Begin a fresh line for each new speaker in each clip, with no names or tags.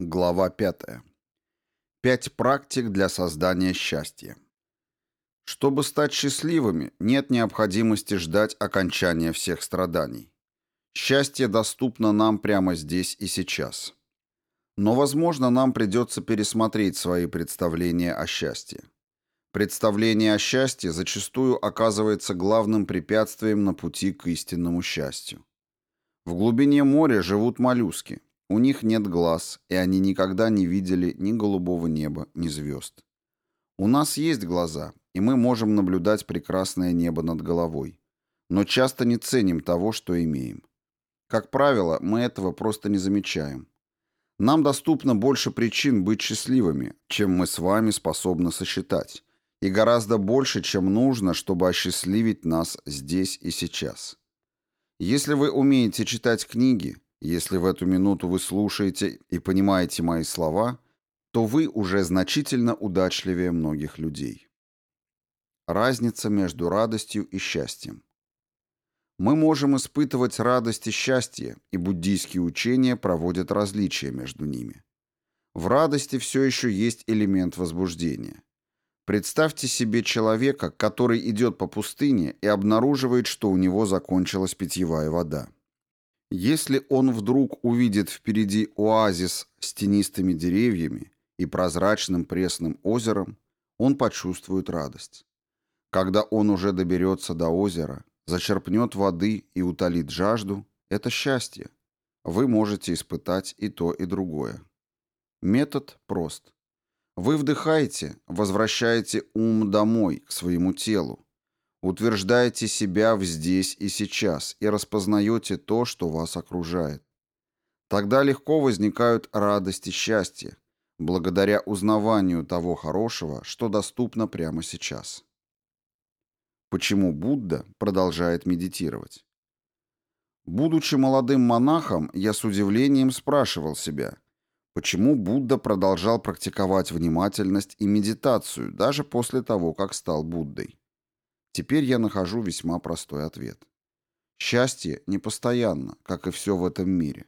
Глава 5. Пять практик для создания счастья. Чтобы стать счастливыми, нет необходимости ждать окончания всех страданий. Счастье доступно нам прямо здесь и сейчас. Но, возможно, нам придется пересмотреть свои представления о счастье. Представление о счастье зачастую оказывается главным препятствием на пути к истинному счастью. В глубине моря живут моллюски – у них нет глаз, и они никогда не видели ни голубого неба, ни звезд. У нас есть глаза, и мы можем наблюдать прекрасное небо над головой, но часто не ценим того, что имеем. Как правило, мы этого просто не замечаем. Нам доступно больше причин быть счастливыми, чем мы с вами способны сосчитать, и гораздо больше, чем нужно, чтобы осчастливить нас здесь и сейчас. Если вы умеете читать книги, если в эту минуту вы слушаете и понимаете мои слова, то вы уже значительно удачливее многих людей. Разница между радостью и счастьем. Мы можем испытывать радость и счастье, и буддийские учения проводят различия между ними. В радости все еще есть элемент возбуждения. Представьте себе человека, который идет по пустыне и обнаруживает, что у него закончилась питьевая вода. Если он вдруг увидит впереди оазис с тенистыми деревьями и прозрачным пресным озером, он почувствует радость. Когда он уже доберется до озера, зачерпнет воды и утолит жажду, это счастье. Вы можете испытать и то, и другое. Метод прост. Вы вдыхаете, возвращаете ум домой, к своему телу, Утверждаете себя в здесь и сейчас и распознаете то, что вас окружает. Тогда легко возникают радость и счастье, благодаря узнаванию того хорошего, что доступно прямо сейчас. Почему Будда продолжает медитировать? Будучи молодым монахом, я с удивлением спрашивал себя, почему Будда продолжал практиковать внимательность и медитацию даже после того, как стал Буддой. Теперь я нахожу весьма простой ответ. Счастье непостоянно, как и все в этом мире.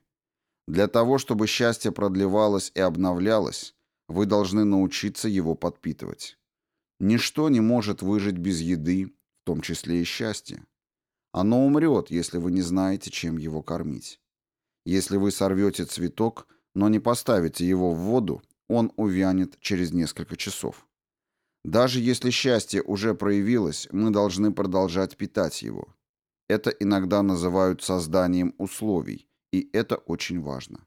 Для того, чтобы счастье продлевалось и обновлялось, вы должны научиться его подпитывать. Ничто не может выжить без еды, в том числе и счастье. Оно умрет, если вы не знаете, чем его кормить. Если вы сорвете цветок, но не поставите его в воду, он увянет через несколько часов. Даже если счастье уже проявилось, мы должны продолжать питать его. Это иногда называют созданием условий, и это очень важно.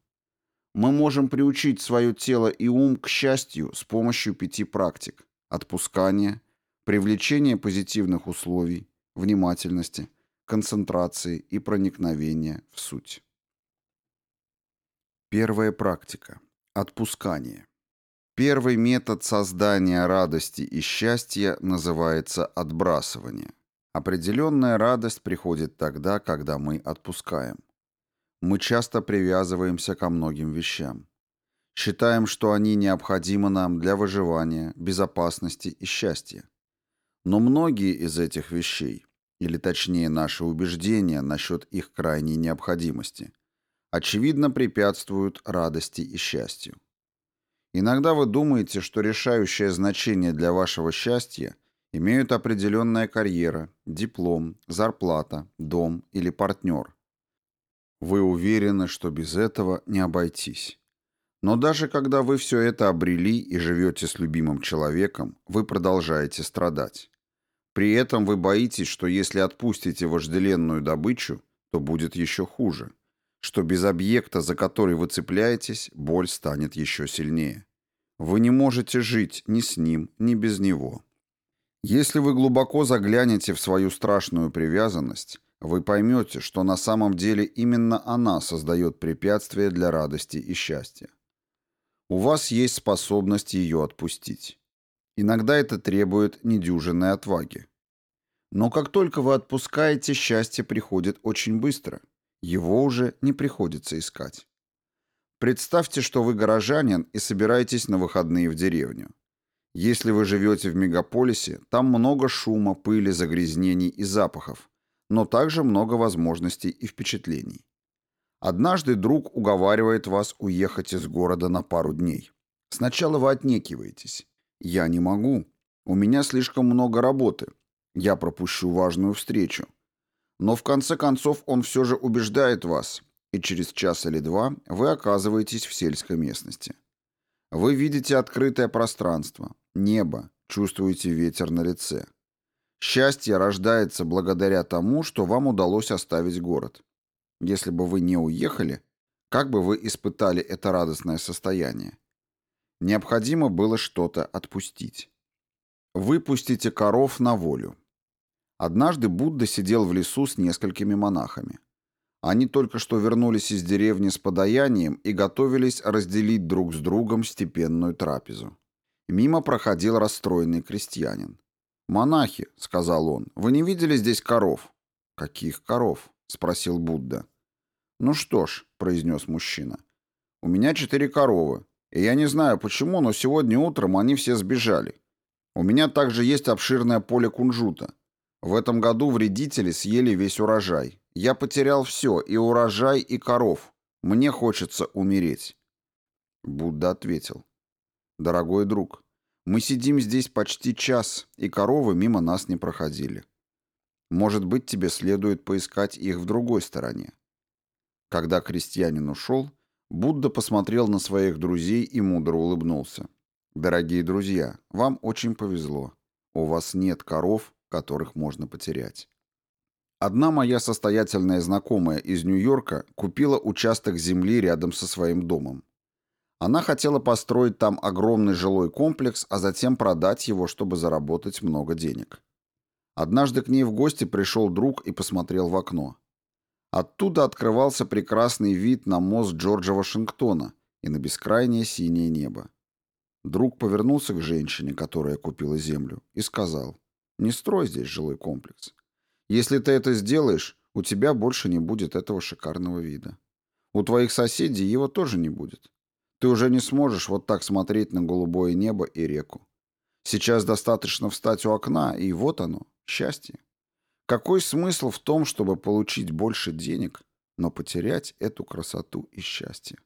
Мы можем приучить свое тело и ум к счастью с помощью пяти практик – отпускания, привлечения позитивных условий, внимательности, концентрации и проникновения в суть. Первая практика – отпускание. Первый метод создания радости и счастья называется отбрасывание. Определенная радость приходит тогда, когда мы отпускаем. Мы часто привязываемся ко многим вещам. Считаем, что они необходимы нам для выживания, безопасности и счастья. Но многие из этих вещей, или точнее наши убеждения насчет их крайней необходимости, очевидно препятствуют радости и счастью. Иногда вы думаете, что решающее значение для вашего счастья имеют определенная карьера, диплом, зарплата, дом или партнер. Вы уверены, что без этого не обойтись. Но даже когда вы все это обрели и живете с любимым человеком, вы продолжаете страдать. При этом вы боитесь, что если отпустите вожделенную добычу, то будет еще хуже что без объекта, за который вы цепляетесь, боль станет еще сильнее. Вы не можете жить ни с ним, ни без него. Если вы глубоко заглянете в свою страшную привязанность, вы поймете, что на самом деле именно она создает препятствия для радости и счастья. У вас есть способность ее отпустить. Иногда это требует недюжинной отваги. Но как только вы отпускаете, счастье приходит очень быстро – его уже не приходится искать. Представьте, что вы горожанин и собираетесь на выходные в деревню. Если вы живете в мегаполисе, там много шума, пыли, загрязнений и запахов, но также много возможностей и впечатлений. Однажды друг уговаривает вас уехать из города на пару дней. Сначала вы отнекиваетесь. Я не могу. У меня слишком много работы. Я пропущу важную встречу. Но в конце концов он все же убеждает вас, и через час или два вы оказываетесь в сельской местности. Вы видите открытое пространство, небо, чувствуете ветер на лице. Счастье рождается благодаря тому, что вам удалось оставить город. Если бы вы не уехали, как бы вы испытали это радостное состояние? Необходимо было что-то отпустить. Выпустите коров на волю. Однажды Будда сидел в лесу с несколькими монахами. Они только что вернулись из деревни с подаянием и готовились разделить друг с другом степенную трапезу. Мимо проходил расстроенный крестьянин. «Монахи», — сказал он, — «вы не видели здесь коров?» «Каких коров?» — спросил Будда. «Ну что ж», — произнес мужчина, — «у меня четыре коровы, и я не знаю почему, но сегодня утром они все сбежали. У меня также есть обширное поле кунжута. В этом году вредители съели весь урожай. Я потерял все, и урожай, и коров. Мне хочется умереть». Будда ответил. «Дорогой друг, мы сидим здесь почти час, и коровы мимо нас не проходили. Может быть, тебе следует поискать их в другой стороне». Когда крестьянин ушел, Будда посмотрел на своих друзей и мудро улыбнулся. «Дорогие друзья, вам очень повезло. У вас нет коров, которых можно потерять. Одна моя состоятельная знакомая из Нью-Йорка купила участок земли рядом со своим домом. Она хотела построить там огромный жилой комплекс, а затем продать его, чтобы заработать много денег. Однажды к ней в гости пришел друг и посмотрел в окно. Оттуда открывался прекрасный вид на мост Джорджа Вашингтона и на бескрайнее синее небо. Друг повернулся к женщине, которая купила землю, и сказал, не строй здесь жилой комплекс. Если ты это сделаешь, у тебя больше не будет этого шикарного вида. У твоих соседей его тоже не будет. Ты уже не сможешь вот так смотреть на голубое небо и реку. Сейчас достаточно встать у окна, и вот оно, счастье. Какой смысл в том, чтобы получить больше денег, но потерять эту красоту и счастье?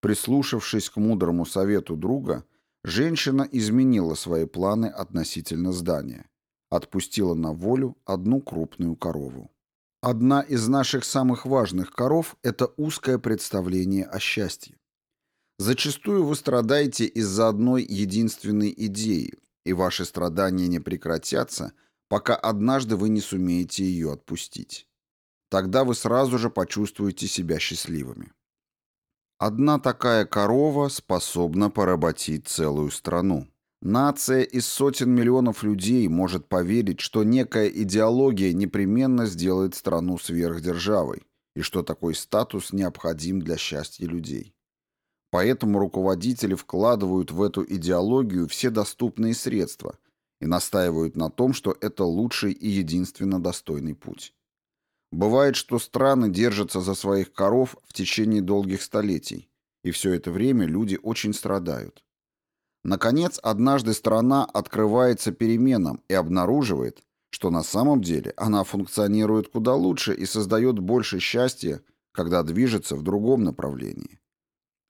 Прислушавшись к мудрому совету друга, Женщина изменила свои планы относительно здания. Отпустила на волю одну крупную корову. Одна из наших самых важных коров – это узкое представление о счастье. Зачастую вы страдаете из-за одной единственной идеи, и ваши страдания не прекратятся, пока однажды вы не сумеете ее отпустить. Тогда вы сразу же почувствуете себя счастливыми. Одна такая корова способна поработить целую страну. Нация из сотен миллионов людей может поверить, что некая идеология непременно сделает страну сверхдержавой, и что такой статус необходим для счастья людей. Поэтому руководители вкладывают в эту идеологию все доступные средства и настаивают на том, что это лучший и единственно достойный путь. Бывает, что страны держатся за своих коров в течение долгих столетий, и все это время люди очень страдают. Наконец, однажды страна открывается переменам и обнаруживает, что на самом деле она функционирует куда лучше и создает больше счастья, когда движется в другом направлении.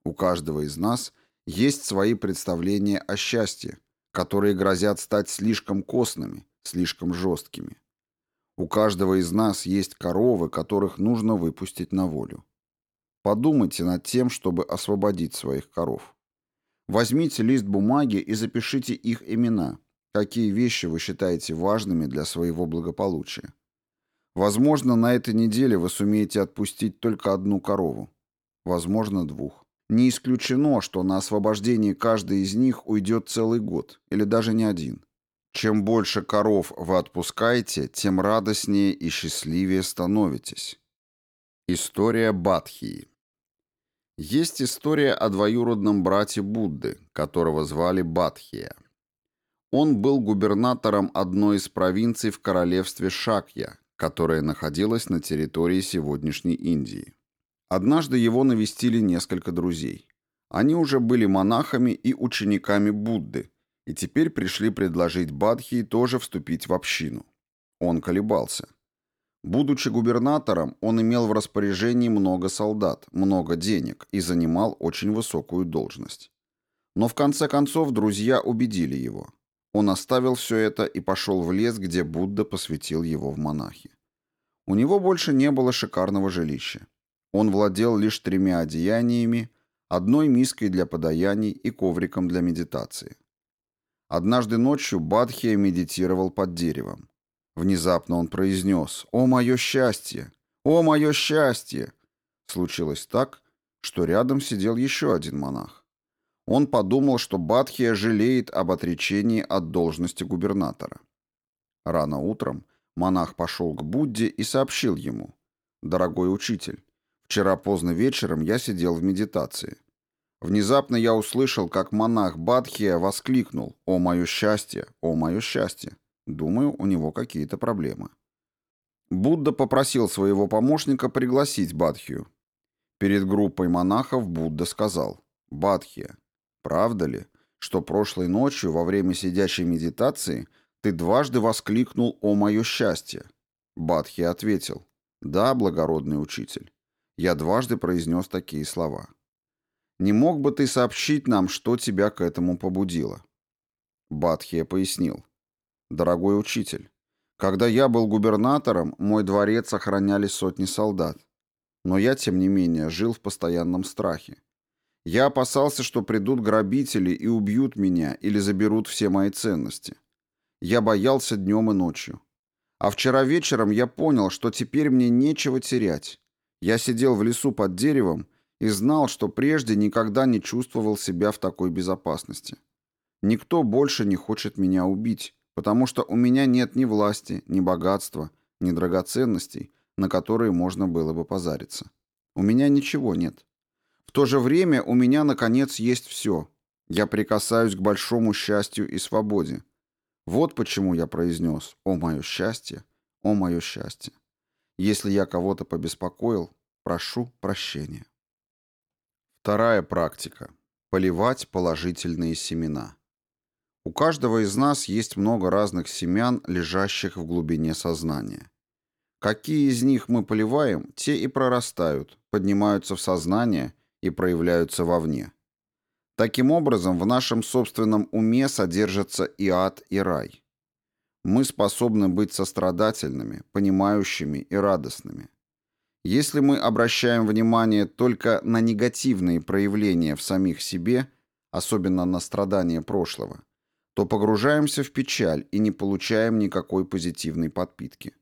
У каждого из нас есть свои представления о счастье, которые грозят стать слишком костными, слишком жесткими. У каждого из нас есть коровы, которых нужно выпустить на волю. Подумайте над тем, чтобы освободить своих коров. Возьмите лист бумаги и запишите их имена, какие вещи вы считаете важными для своего благополучия. Возможно, на этой неделе вы сумеете отпустить только одну корову. Возможно, двух. Не исключено, что на освобождение каждой из них уйдет целый год, или даже не один. Чем больше коров вы отпускаете, тем радостнее и счастливее становитесь. История Бадхии Есть история о двоюродном брате Будды, которого звали Бадхия. Он был губернатором одной из провинций в королевстве Шакья, которая находилась на территории сегодняшней Индии. Однажды его навестили несколько друзей. Они уже были монахами и учениками Будды, и теперь пришли предложить Бадхи тоже вступить в общину. Он колебался. Будучи губернатором, он имел в распоряжении много солдат, много денег и занимал очень высокую должность. Но в конце концов друзья убедили его. Он оставил все это и пошел в лес, где Будда посвятил его в монахи. У него больше не было шикарного жилища. Он владел лишь тремя одеяниями, одной миской для подаяний и ковриком для медитации. Однажды ночью Бадхия медитировал под деревом. Внезапно он произнес «О, мое счастье! О, мое счастье!» Случилось так, что рядом сидел еще один монах. Он подумал, что Бадхия жалеет об отречении от должности губернатора. Рано утром монах пошел к Будде и сообщил ему «Дорогой учитель, вчера поздно вечером я сидел в медитации. Внезапно я услышал, как монах Бадхия воскликнул «О, мое счастье! О, мое счастье!» Думаю, у него какие-то проблемы. Будда попросил своего помощника пригласить Бадхию. Перед группой монахов Будда сказал, «Бадхия, правда ли, что прошлой ночью во время сидящей медитации ты дважды воскликнул «О мое счастье»?» Бадхия ответил, «Да, благородный учитель, я дважды произнес такие слова. Не мог бы ты сообщить нам, что тебя к этому побудило?» Бадхия пояснил, Дорогой учитель, когда я был губернатором, мой дворец охраняли сотни солдат. Но я, тем не менее, жил в постоянном страхе. Я опасался, что придут грабители и убьют меня или заберут все мои ценности. Я боялся днем и ночью. А вчера вечером я понял, что теперь мне нечего терять. Я сидел в лесу под деревом и знал, что прежде никогда не чувствовал себя в такой безопасности. Никто больше не хочет меня убить, потому что у меня нет ни власти, ни богатства, ни драгоценностей, на которые можно было бы позариться. У меня ничего нет. В то же время у меня, наконец, есть все. Я прикасаюсь к большому счастью и свободе. Вот почему я произнес «О мое счастье! О мое счастье!» Если я кого-то побеспокоил, прошу прощения. Вторая практика. Поливать положительные семена. У каждого из нас есть много разных семян, лежащих в глубине сознания. Какие из них мы поливаем, те и прорастают, поднимаются в сознание и проявляются вовне. Таким образом, в нашем собственном уме содержатся и ад, и рай. Мы способны быть сострадательными, понимающими и радостными. Если мы обращаем внимание только на негативные проявления в самих себе, особенно на страдания прошлого, то погружаемся в печаль и не получаем никакой позитивной подпитки.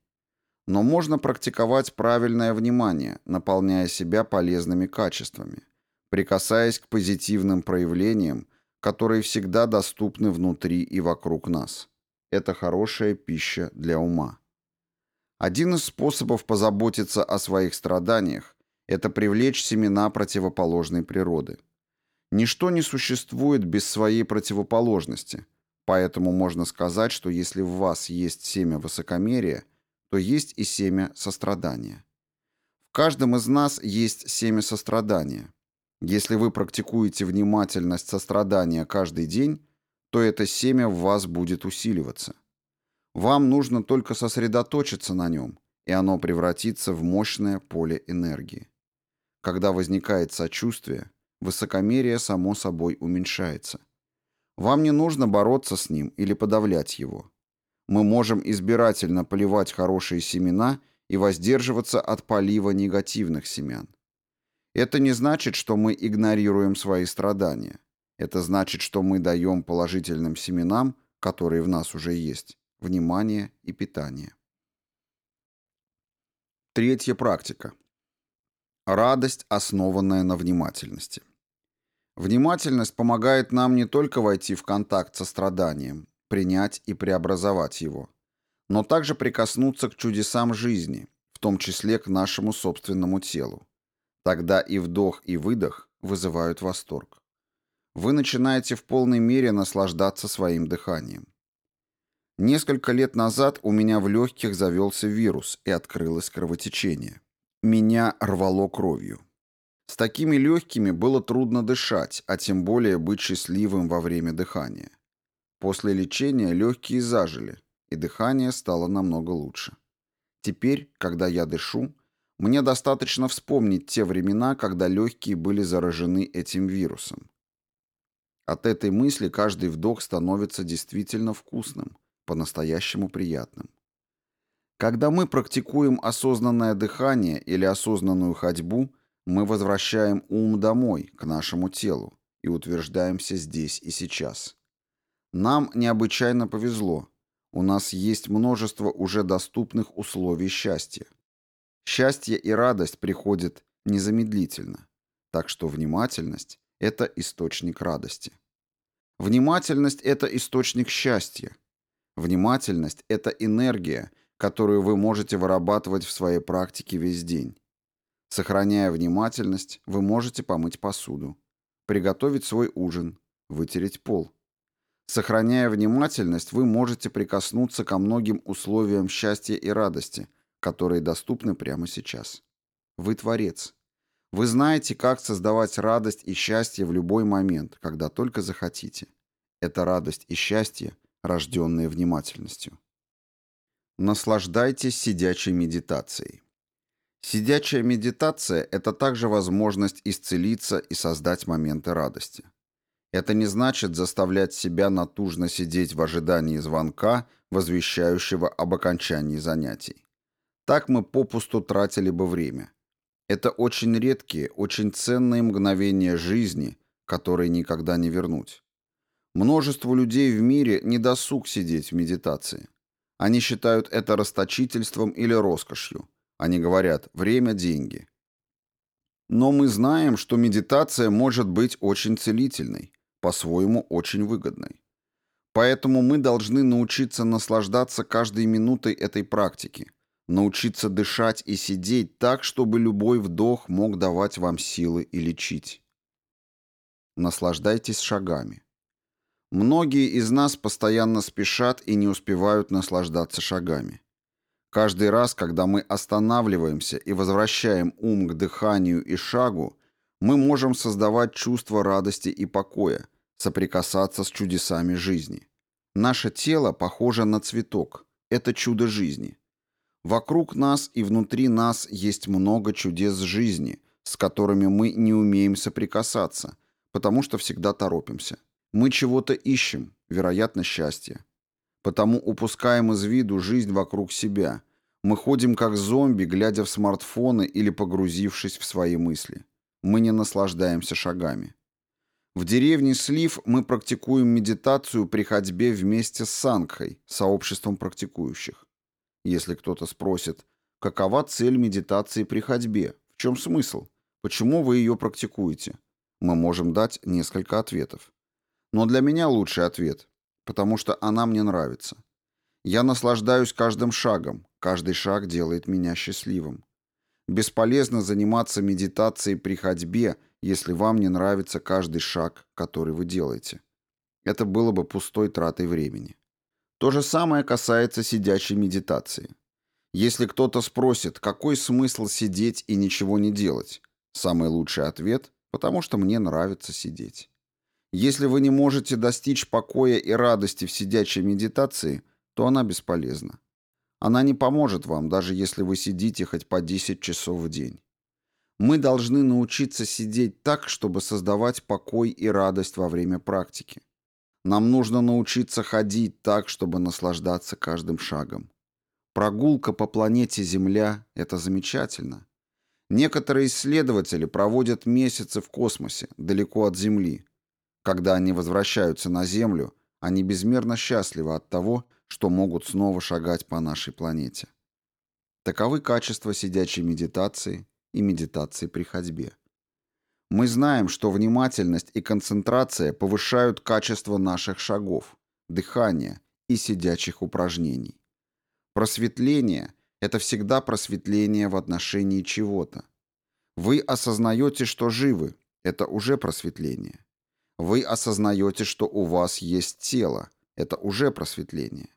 Но можно практиковать правильное внимание, наполняя себя полезными качествами, прикасаясь к позитивным проявлениям, которые всегда доступны внутри и вокруг нас. Это хорошая пища для ума. Один из способов позаботиться о своих страданиях – это привлечь семена противоположной природы. Ничто не существует без своей противоположности – Поэтому можно сказать, что если в вас есть семя высокомерия, то есть и семя сострадания. В каждом из нас есть семя сострадания. Если вы практикуете внимательность сострадания каждый день, то это семя в вас будет усиливаться. Вам нужно только сосредоточиться на нем, и оно превратится в мощное поле энергии. Когда возникает сочувствие, высокомерие само собой уменьшается – вам не нужно бороться с ним или подавлять его. Мы можем избирательно поливать хорошие семена и воздерживаться от полива негативных семян. Это не значит, что мы игнорируем свои страдания. Это значит, что мы даем положительным семенам, которые в нас уже есть, внимание и питание. Третья практика. Радость, основанная на внимательности. Внимательность помогает нам не только войти в контакт со страданием, принять и преобразовать его, но также прикоснуться к чудесам жизни, в том числе к нашему собственному телу. Тогда и вдох, и выдох вызывают восторг. Вы начинаете в полной мере наслаждаться своим дыханием. Несколько лет назад у меня в легких завелся вирус и открылось кровотечение. Меня рвало кровью. С такими легкими было трудно дышать, а тем более быть счастливым во время дыхания. После лечения легкие зажили, и дыхание стало намного лучше. Теперь, когда я дышу, мне достаточно вспомнить те времена, когда легкие были заражены этим вирусом. От этой мысли каждый вдох становится действительно вкусным, по-настоящему приятным. Когда мы практикуем осознанное дыхание или осознанную ходьбу, мы возвращаем ум домой, к нашему телу, и утверждаемся здесь и сейчас. Нам необычайно повезло. У нас есть множество уже доступных условий счастья. Счастье и радость приходят незамедлительно, так что внимательность – это источник радости. Внимательность – это источник счастья. Внимательность – это энергия, которую вы можете вырабатывать в своей практике весь день. Сохраняя внимательность, вы можете помыть посуду, приготовить свой ужин, вытереть пол. Сохраняя внимательность, вы можете прикоснуться ко многим условиям счастья и радости, которые доступны прямо сейчас. Вы творец. Вы знаете, как создавать радость и счастье в любой момент, когда только захотите. Это радость и счастье, рожденные внимательностью. Наслаждайтесь сидячей медитацией. Сидячая медитация – это также возможность исцелиться и создать моменты радости. Это не значит заставлять себя натужно сидеть в ожидании звонка, возвещающего об окончании занятий. Так мы попусту тратили бы время. Это очень редкие, очень ценные мгновения жизни, которые никогда не вернуть. Множеству людей в мире не досуг сидеть в медитации. Они считают это расточительством или роскошью. Они говорят «время – деньги». Но мы знаем, что медитация может быть очень целительной, по-своему очень выгодной. Поэтому мы должны научиться наслаждаться каждой минутой этой практики, научиться дышать и сидеть так, чтобы любой вдох мог давать вам силы и лечить. Наслаждайтесь шагами. Многие из нас постоянно спешат и не успевают наслаждаться шагами. Каждый раз, когда мы останавливаемся и возвращаем ум к дыханию и шагу, мы можем создавать чувство радости и покоя, соприкасаться с чудесами жизни. Наше тело похоже на цветок. Это чудо жизни. Вокруг нас и внутри нас есть много чудес жизни, с которыми мы не умеем соприкасаться, потому что всегда торопимся. Мы чего-то ищем, вероятно, счастье. Потому упускаем из виду жизнь вокруг себя. Мы ходим как зомби, глядя в смартфоны или погрузившись в свои мысли. Мы не наслаждаемся шагами. В деревне Слив мы практикуем медитацию при ходьбе вместе с Сангхой, сообществом практикующих. Если кто-то спросит, какова цель медитации при ходьбе, в чем смысл, почему вы ее практикуете, мы можем дать несколько ответов. Но для меня лучший ответ, потому что она мне нравится. Я наслаждаюсь каждым шагом, каждый шаг делает меня счастливым. Бесполезно заниматься медитацией при ходьбе, если вам не нравится каждый шаг, который вы делаете. Это было бы пустой тратой времени. То же самое касается сидячей медитации. Если кто-то спросит, какой смысл сидеть и ничего не делать, самый лучший ответ – потому что мне нравится сидеть. Если вы не можете достичь покоя и радости в сидячей медитации, то она бесполезна. Она не поможет вам, даже если вы сидите хоть по 10 часов в день. Мы должны научиться сидеть так, чтобы создавать покой и радость во время практики. Нам нужно научиться ходить так, чтобы наслаждаться каждым шагом. Прогулка по планете Земля – это замечательно. Некоторые исследователи проводят месяцы в космосе, далеко от Земли, когда они возвращаются на Землю, они безмерно счастливы от того, что могут снова шагать по нашей планете. Таковы качества сидячей медитации и медитации при ходьбе. Мы знаем, что внимательность и концентрация повышают качество наших шагов, дыхания и сидячих упражнений. Просветление – это всегда просветление в отношении чего-то. Вы осознаете, что живы – это уже просветление. Вы осознаете, что у вас есть тело. Это уже просветление.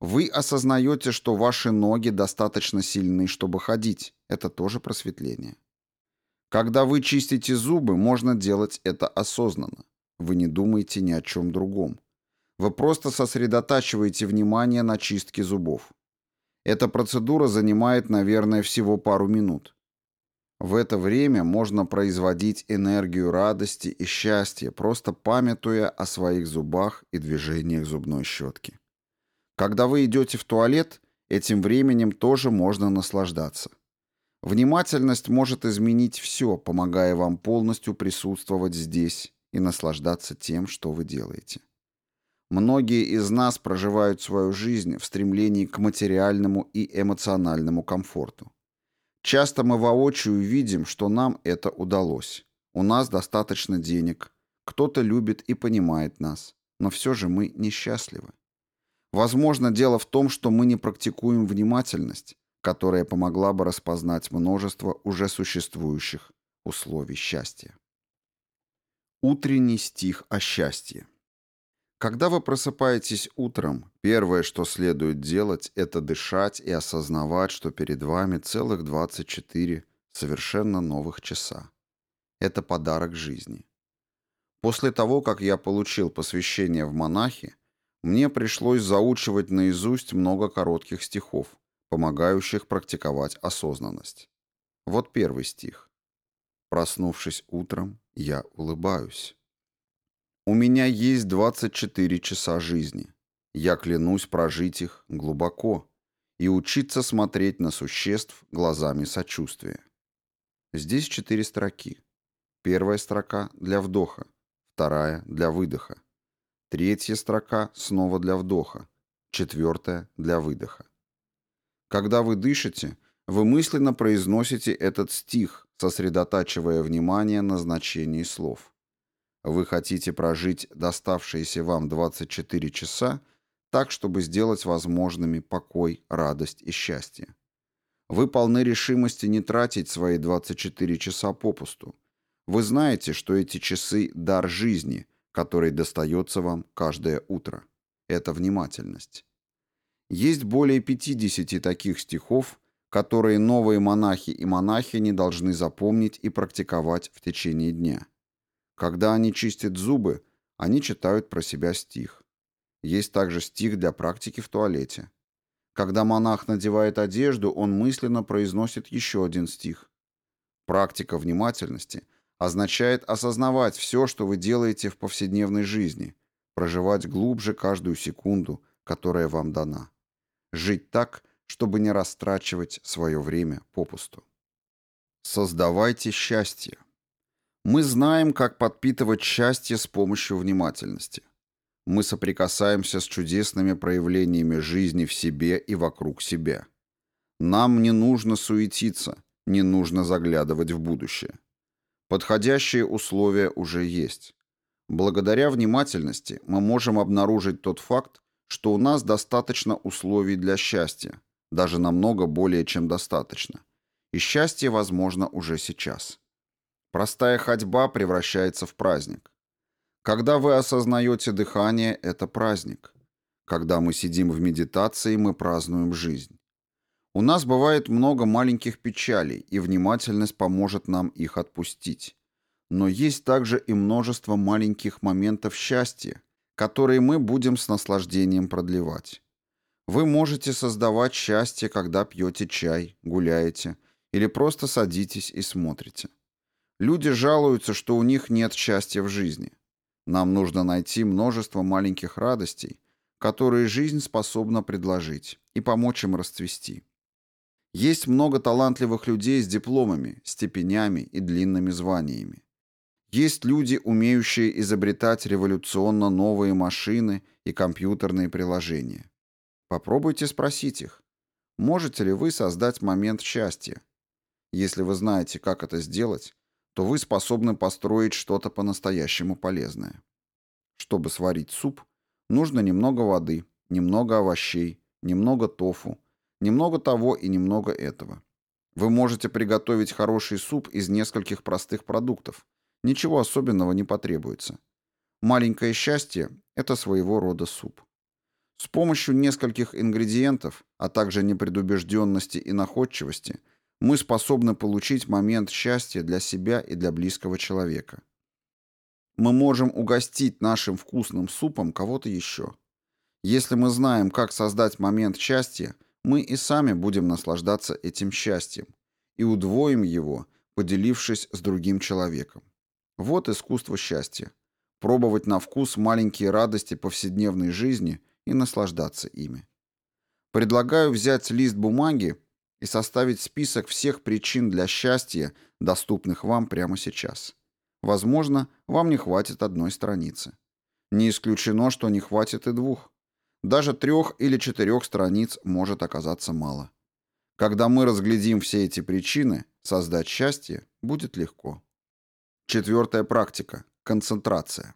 Вы осознаете, что ваши ноги достаточно сильны, чтобы ходить. Это тоже просветление. Когда вы чистите зубы, можно делать это осознанно. Вы не думаете ни о чем другом. Вы просто сосредотачиваете внимание на чистке зубов. Эта процедура занимает, наверное, всего пару минут. В это время можно производить энергию радости и счастья, просто памятуя о своих зубах и движениях зубной щетки. Когда вы идете в туалет, этим временем тоже можно наслаждаться. Внимательность может изменить все, помогая вам полностью присутствовать здесь и наслаждаться тем, что вы делаете. Многие из нас проживают свою жизнь в стремлении к материальному и эмоциональному комфорту. Часто мы воочию видим, что нам это удалось. У нас достаточно денег, кто-то любит и понимает нас, но все же мы несчастливы. Возможно, дело в том, что мы не практикуем внимательность, которая помогла бы распознать множество уже существующих условий счастья. Утренний стих о счастье. Когда вы просыпаетесь утром, первое, что следует делать, это дышать и осознавать, что перед вами целых 24 совершенно новых часа. Это подарок жизни. После того, как я получил посвящение в монахи, мне пришлось заучивать наизусть много коротких стихов, помогающих практиковать осознанность. Вот первый стих. Проснувшись утром, я улыбаюсь. У меня есть 24 часа жизни. Я клянусь прожить их глубоко и учиться смотреть на существ глазами сочувствия. Здесь четыре строки. Первая строка для вдоха, вторая для выдоха. Третья строка снова для вдоха, четвертая для выдоха. Когда вы дышите, вы мысленно произносите этот стих, сосредотачивая внимание на значении слов. Вы хотите прожить доставшиеся вам 24 часа так, чтобы сделать возможными покой, радость и счастье. Вы полны решимости не тратить свои 24 часа попусту. Вы знаете, что эти часы – дар жизни, который достается вам каждое утро. Это внимательность. Есть более 50 таких стихов, которые новые монахи и монахини должны запомнить и практиковать в течение дня. Когда они чистят зубы, они читают про себя стих. Есть также стих для практики в туалете. Когда монах надевает одежду, он мысленно произносит еще один стих. Практика внимательности означает осознавать все, что вы делаете в повседневной жизни, проживать глубже каждую секунду, которая вам дана. Жить так, чтобы не растрачивать свое время попусту. Создавайте счастье. Мы знаем, как подпитывать счастье с помощью внимательности. Мы соприкасаемся с чудесными проявлениями жизни в себе и вокруг себя. Нам не нужно суетиться, не нужно заглядывать в будущее. Подходящие условия уже есть. Благодаря внимательности мы можем обнаружить тот факт, что у нас достаточно условий для счастья, даже намного более чем достаточно. И счастье возможно уже сейчас. Простая ходьба превращается в праздник. Когда вы осознаете дыхание, это праздник. Когда мы сидим в медитации, мы празднуем жизнь. У нас бывает много маленьких печалей, и внимательность поможет нам их отпустить. Но есть также и множество маленьких моментов счастья, которые мы будем с наслаждением продлевать. Вы можете создавать счастье, когда пьете чай, гуляете или просто садитесь и смотрите. Люди жалуются, что у них нет счастья в жизни. Нам нужно найти множество маленьких радостей, которые жизнь способна предложить, и помочь им расцвести. Есть много талантливых людей с дипломами, степенями и длинными званиями. Есть люди, умеющие изобретать революционно новые машины и компьютерные приложения. Попробуйте спросить их, можете ли вы создать момент счастья. Если вы знаете, как это сделать, то вы способны построить что-то по-настоящему полезное. Чтобы сварить суп, нужно немного воды, немного овощей, немного тофу, немного того и немного этого. Вы можете приготовить хороший суп из нескольких простых продуктов, Ничего особенного не потребуется. Маленькое счастье – это своего рода суп. С помощью нескольких ингредиентов, а также непредубежденности и находчивости, мы способны получить момент счастья для себя и для близкого человека. Мы можем угостить нашим вкусным супом кого-то еще. Если мы знаем, как создать момент счастья, мы и сами будем наслаждаться этим счастьем и удвоим его, поделившись с другим человеком. Вот искусство счастья. Пробовать на вкус маленькие радости повседневной жизни и наслаждаться ими. Предлагаю взять лист бумаги и составить список всех причин для счастья, доступных вам прямо сейчас. Возможно, вам не хватит одной страницы. Не исключено, что не хватит и двух. Даже трех или четырех страниц может оказаться мало. Когда мы разглядим все эти причины, создать счастье будет легко. Четвертая практика – концентрация.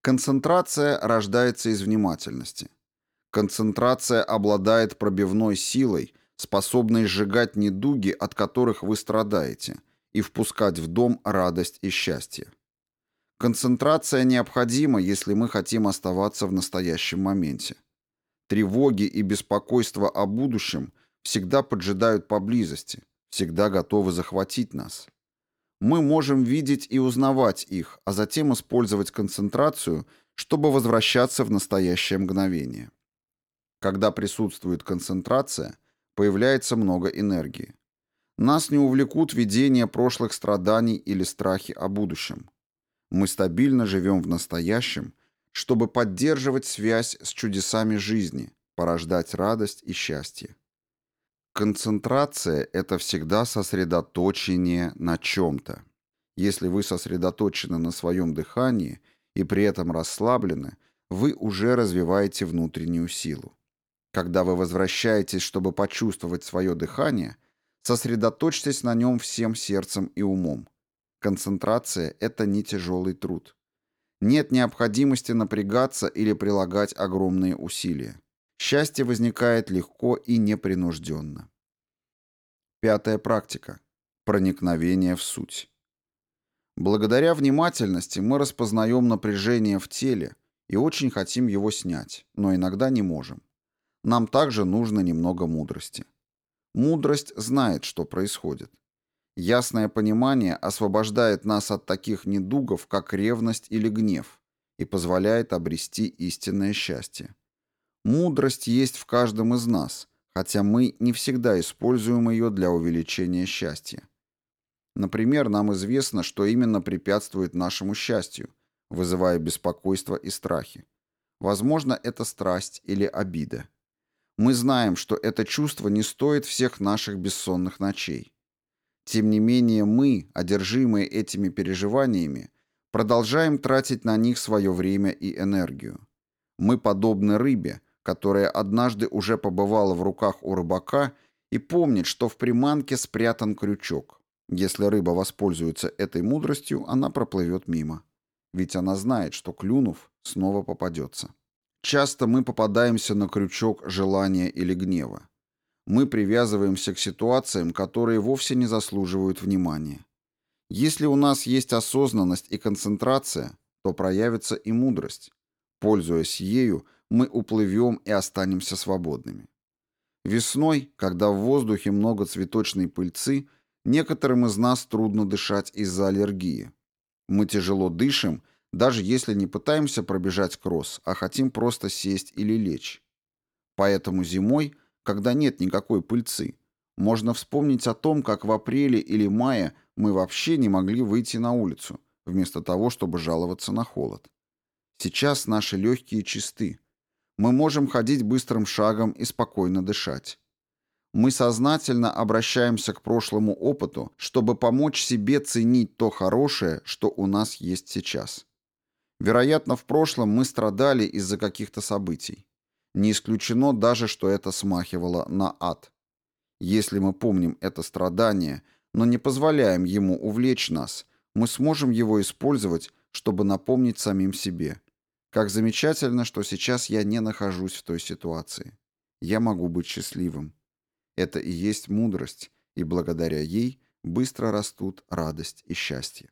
Концентрация рождается из внимательности. Концентрация обладает пробивной силой, способной сжигать недуги, от которых вы страдаете, и впускать в дом радость и счастье. Концентрация необходима, если мы хотим оставаться в настоящем моменте. Тревоги и беспокойство о будущем всегда поджидают поблизости, всегда готовы захватить нас. Мы можем видеть и узнавать их, а затем использовать концентрацию, чтобы возвращаться в настоящее мгновение. Когда присутствует концентрация, появляется много энергии. Нас не увлекут видения прошлых страданий или страхи о будущем. Мы стабильно живем в настоящем, чтобы поддерживать связь с чудесами жизни, порождать радость и счастье. Концентрация – это всегда сосредоточение на чем-то. Если вы сосредоточены на своем дыхании и при этом расслаблены, вы уже развиваете внутреннюю силу. Когда вы возвращаетесь, чтобы почувствовать свое дыхание, сосредоточьтесь на нем всем сердцем и умом. Концентрация – это не тяжелый труд. Нет необходимости напрягаться или прилагать огромные усилия. Счастье возникает легко и непринужденно. Пятая практика. Проникновение в суть. Благодаря внимательности мы распознаем напряжение в теле и очень хотим его снять, но иногда не можем. Нам также нужно немного мудрости. Мудрость знает, что происходит. Ясное понимание освобождает нас от таких недугов, как ревность или гнев, и позволяет обрести истинное счастье. Мудрость есть в каждом из нас, хотя мы не всегда используем ее для увеличения счастья. Например, нам известно, что именно препятствует нашему счастью, вызывая беспокойство и страхи. Возможно, это страсть или обида. Мы знаем, что это чувство не стоит всех наших бессонных ночей. Тем не менее мы, одержимые этими переживаниями, продолжаем тратить на них свое время и энергию. Мы подобны рыбе, которая однажды уже побывала в руках у рыбака и помнит, что в приманке спрятан крючок. Если рыба воспользуется этой мудростью, она проплывет мимо. Ведь она знает, что клюнув, снова попадется. Часто мы попадаемся на крючок желания или гнева мы привязываемся к ситуациям, которые вовсе не заслуживают внимания. Если у нас есть осознанность и концентрация, то проявится и мудрость. Пользуясь ею, мы уплывем и останемся свободными. Весной, когда в воздухе много цветочной пыльцы, некоторым из нас трудно дышать из-за аллергии. Мы тяжело дышим, даже если не пытаемся пробежать кросс, а хотим просто сесть или лечь. Поэтому зимой когда нет никакой пыльцы. Можно вспомнить о том, как в апреле или мае мы вообще не могли выйти на улицу, вместо того, чтобы жаловаться на холод. Сейчас наши легкие чисты. Мы можем ходить быстрым шагом и спокойно дышать. Мы сознательно обращаемся к прошлому опыту, чтобы помочь себе ценить то хорошее, что у нас есть сейчас. Вероятно, в прошлом мы страдали из-за каких-то событий. Не исключено даже, что это смахивало на ад. Если мы помним это страдание, но не позволяем ему увлечь нас, мы сможем его использовать, чтобы напомнить самим себе. Как замечательно, что сейчас я не нахожусь в той ситуации. Я могу быть счастливым. Это и есть мудрость, и благодаря ей быстро растут радость и счастье.